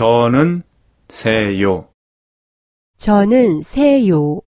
저는 새요. 저는 새요.